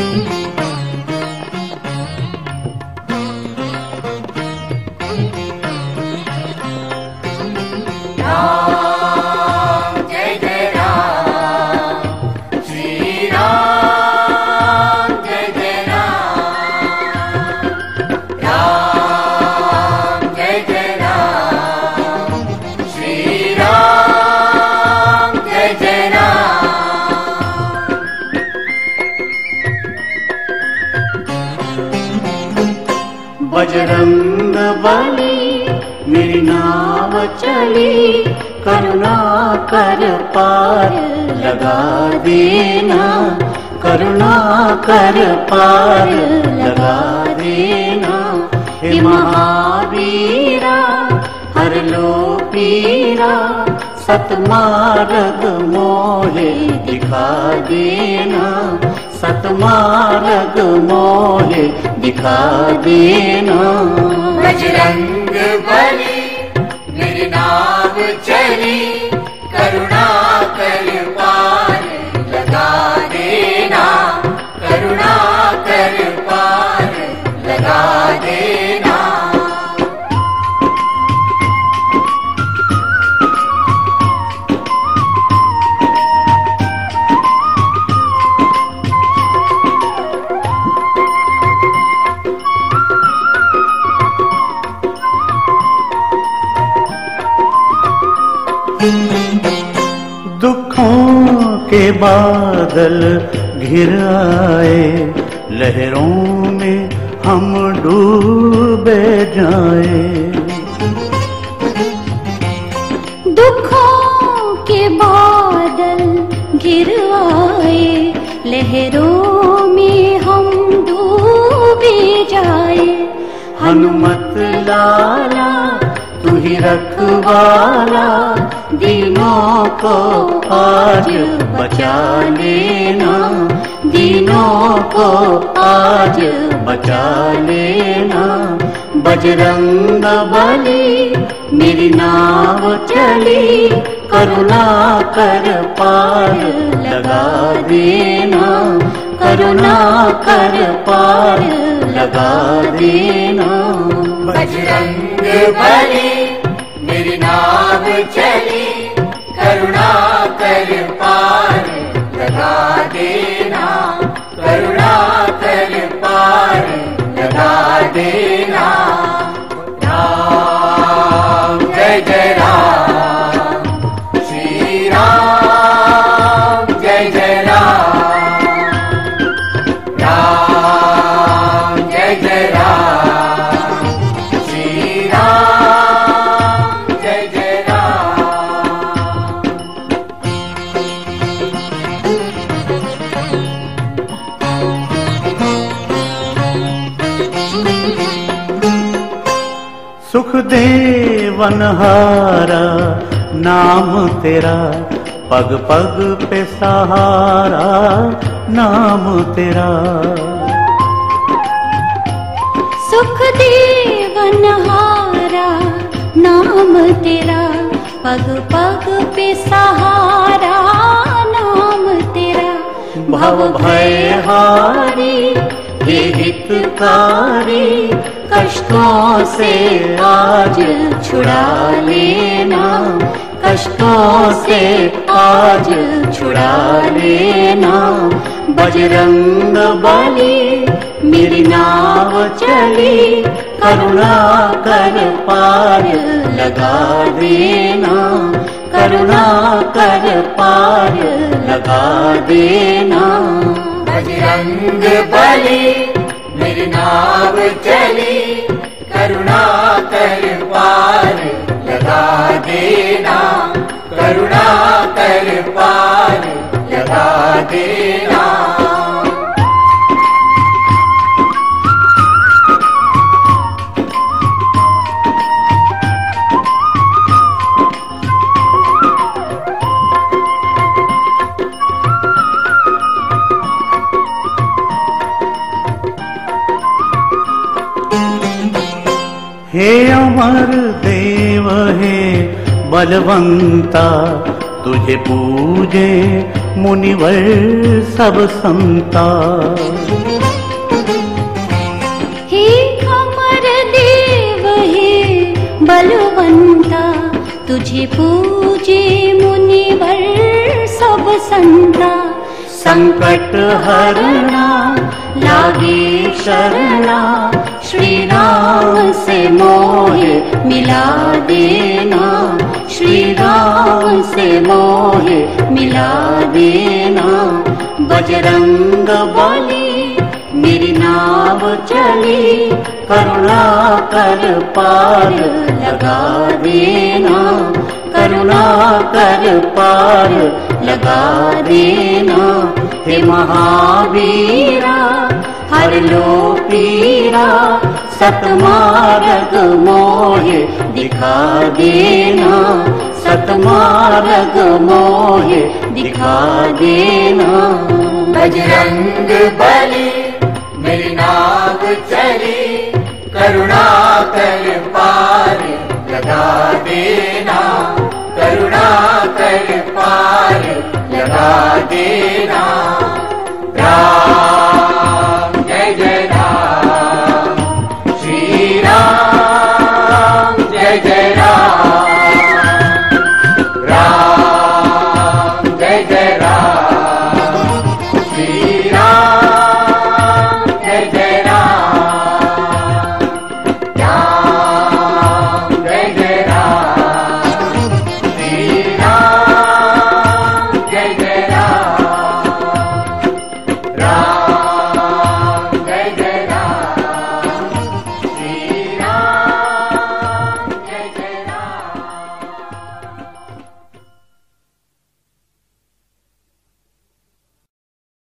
राम नाव चली करुणा कर पार लगा देना। करुणा कर पार लगा देना। हे महावीरा हर लो पीरा सतमार्ग मोहे दिखा देना। सतमार्ग मोहे दिखा देना बजरंग बली मेरी नाव चली करुणा कर बादल घिर आए लहरों में हम डूबे जाए। दुखों के बादल घिर आए लहरों में हम डूबे जाए। हनुमत लाला तू ही रखवाला दिनों को आज बचा लेना दिनों को आज बचा लेना बजरंग बली, मेरी नाव चली, करुणा कर पार लगा देना। करुणा कर पार लगा देना। बजरंग बली चली करुणा कर पार लगा देना करुणा कर पार लगा देना देवन हारा नाम तेरा पग पग पे सहारा नाम तेरा। सुख देवन हारा नाम तेरा पग पग पे सहारा नाम तेरा। भव भय हारी हे हितकारी कष्टों से आज छुड़ा लेना। कष्टों से आज छुड़ा लेना। बजरंग बली मेरी नाव चली। करुणा कर पार लगा देना। करुणा कर पार लगा देना। बजरंग बली चली करुणा कर पार लगा देना करुणा कर पार लगा देना हे अमर देव हे बलवंता तुझे पूजे मुनिवर सब संता। हे अमर देव हे बलवंता तुझे पूजे मुनिवर सब संता संकट हरना लागे शरणा श्री राम से मोहे मिला देना राम से मोहे मिला देना। बजरंग बली मेरी नाव चली करुणा कर पार लगा देना करुणा कर पार लगा देना हे महावीरा हर लो पीरा सतमार्ग मोहे दिखा देना सतमार्ग मोहे दिखा देना। बजरंग बली मेरी नाव चली करुणा कर पार लगा लगा देना राम